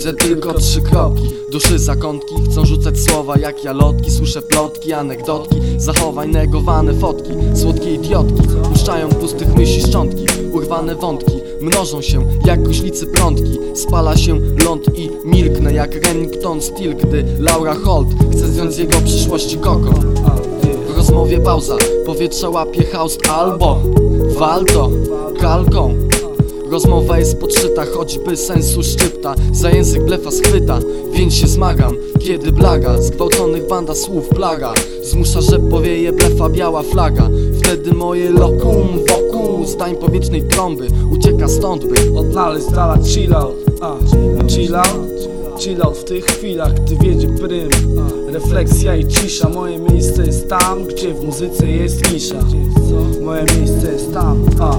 widzę tylko trzy kroki. Duszy zakątki chcą rzucać słowa jak ja lotki Słyszę plotki, anegdotki Zachowań negowane fotki. Słodkie idiotki Puszczają pustych myśli szczątki. Urwane wątki Mnożą się jak koślicy prądki. Spala się ląd i milknę Jak Remington Steel, gdy Laura Holt Chce zdjąć z jego przyszłości koko w rozmowie pauza, powietrze łapie haust albo walto kalką Rozmowa jest podszyta, choćby sensu szczypta. Za język blefa schwyta, więc się zmagam. Kiedy blaga, zgwałconych banda słów plaga. Zmusza, że powieje blefa biała flaga. Wtedy moje lokum wokół zdań powietrznej trąby. Ucieka stąd by odnaleźć dala chill out A, w tych chwilach, gdy wiedzie prym. Refleksja i cisza Moje miejsce jest tam, gdzie w muzyce jest nisza Moje miejsce jest tam, a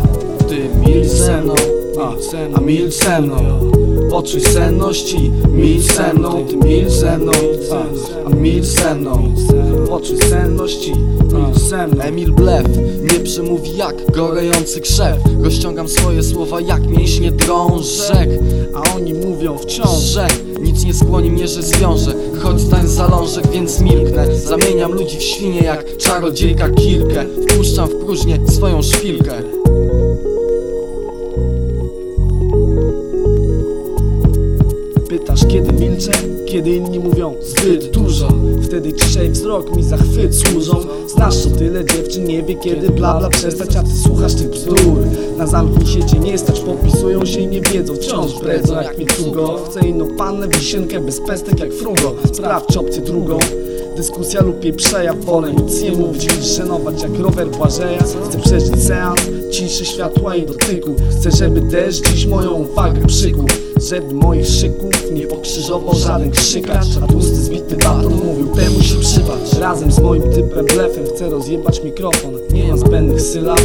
Ty milcz ze mną, A, milcz ze mną. Poczuj senności, milcz ze mną. Ty milcz ze mną, a, milcz ze mną. Poczuj senności, milcz ze mną. Emil Blef nie przemówi jak gorejący krzew. Rozciągam swoje słowa jak mięśnie drążek A oni mówią wciąż Że nic nie skłoni mnie, że zwiążę. Choć zdań zalążek, więc milknę. Zamieniam ludzi w świnie jak czarodziejka kilkę. Wpuszczam w próżnię swoją szpilkę Kiedy inni mówią zbyt dużo. Wtedy ciszej wzrok mi za chwyt służą. Znasz o tyle dziewczyn nie wie kiedy bla bla przestać A ty słuchasz tych bzdur. Na zamknij się cię nie stać Popisują się i nie wiedzą Wciąż bredzą jak mi cugo Chcę inną pannę wisienkę bez pestek jak frugo. Sprawdź opcję drugą Dyskusja lub jej przejaw wolę nic nie mówić Żenować jak rower Błażeja. Chcę przeżyć seans ciszy światła i dotyku. Chcę żeby deszcz dziś moją uwagę przykuł żeby moich szyków nie pokrzyżował żaden krzykacz. A tłusty zbity baton mówił temu się przybacz. Razem z moim typem blefem chcę rozjebać mikrofon. Nie mam zbędnych sylab,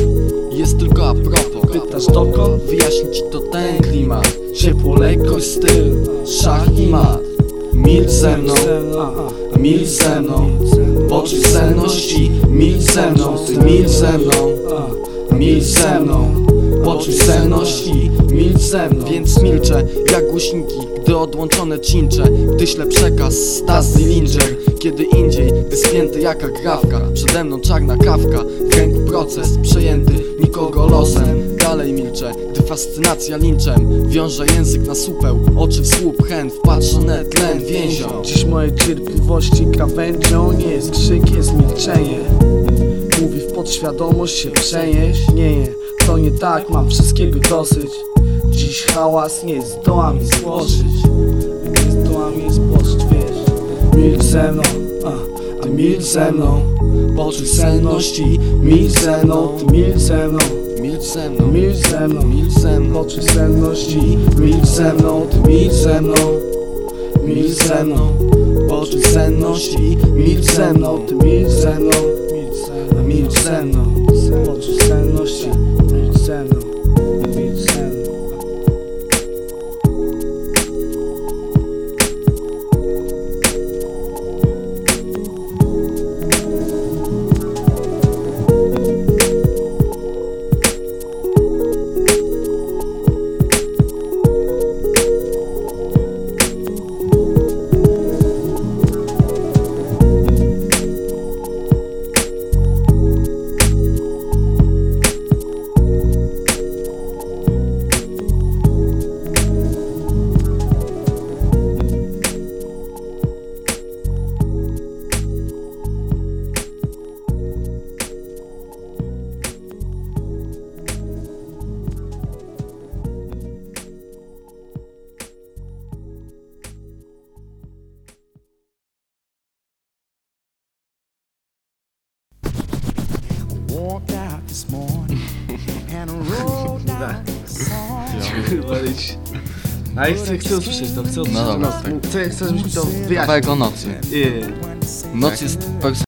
Jest tylko a propos. Pytasz dokąd? Wyjaśni ci to ten klimat. Ciepło, lekkość, styl Szach i mat Milcz ze mną. Milcz ze mną. Poczuj senności. Milcz ze mną. Ty milcz ze mną. Milcz ze mną. Poczuj senności. Milcz ze mną. Więc milczę jak głośniki Gdy odłączone cincze Gdy ślę przekaz Stas Dillinger Kiedy indziej Gdy spięty jaka grawka Przede mną czarna kawka W ręku proces Przejęty nikogo losem. Dalej milczę Gdy fascynacja linczem Wiąże język na supeł Oczy w słup chęt Wpatrzone tlen więzią. Dziś mojej cierpliwości krawędzią Nie jest krzyk, jest milczenie Mówi w podświadomość się przenieść? Nie, nie, to nie tak, mam wszystkiego dosyć. Dziś hałas nie zdoła mi złożyć. Nie zdoła mi złożyć, wiesz. Milcz ze mną, a, ty milcz ze mną Poczuj senności Milcz ze mną, ty milcz ze mną. Milcz ze mną. Milcz ze mną, Milcz ze mną. Poczuj senności Milcz ze mną, ty milcz ze mną. Milcz ze mną. Poczuj senności Milcz ze mną Ty milcz ze mną. Milcz ze mną. Poczuj this morning and I wrote down a song. Chyba leć. A ja chcę, chcę usłyszeć to, chcę usłyszeć No dobra, to. tak. Chcę, chcę, żebyś mi to wyjaśnił. Kawałek o nocy Nie. Noc jest